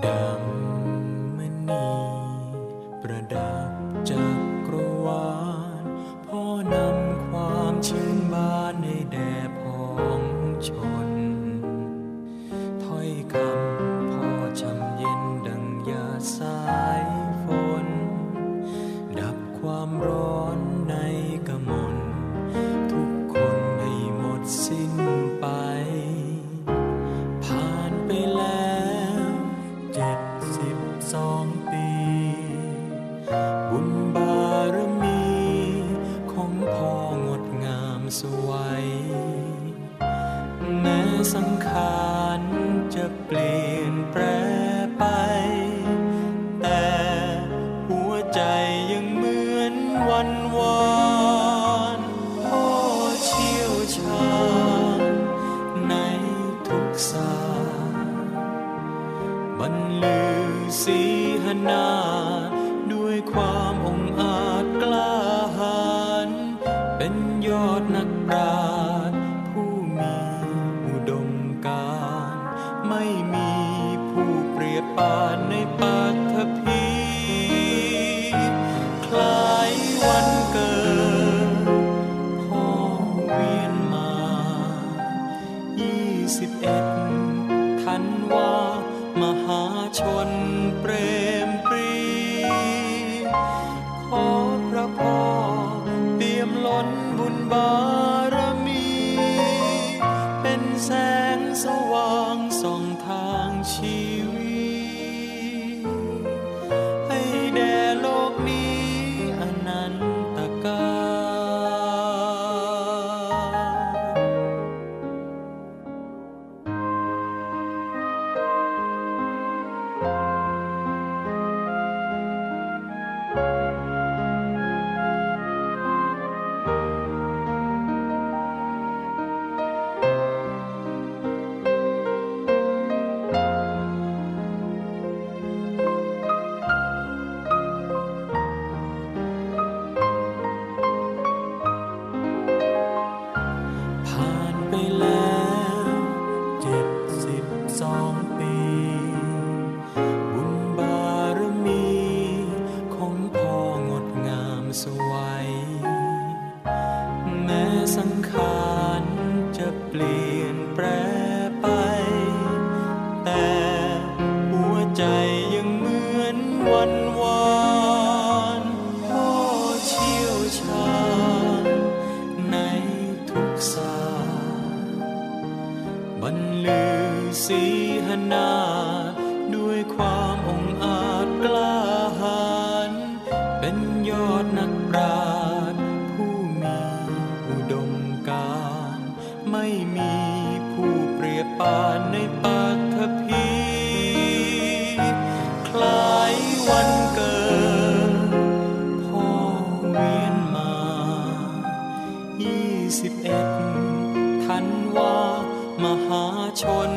down. ารมีของพ่องดงามสวยแม้สังขารจะเปลี่ยนแปลไป แต่หัวใจยังเหมือนวันวานพ่อเชี่ยวชาญในทุกศาสบรรลือสีหนา นว่า มหาชนเปรมปรี ขอพระพ่อเตรียมล้นบุญบา me love. สีหนาด้วยความองอาจ หาชน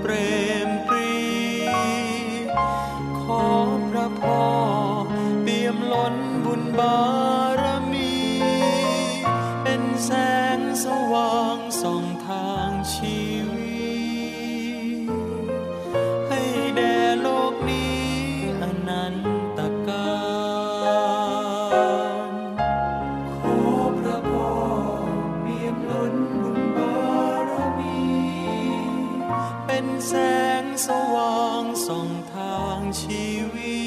เปรมปรี ขอพระพ่อเปี่ยมล้นบุญบา ส่องทางชีวิต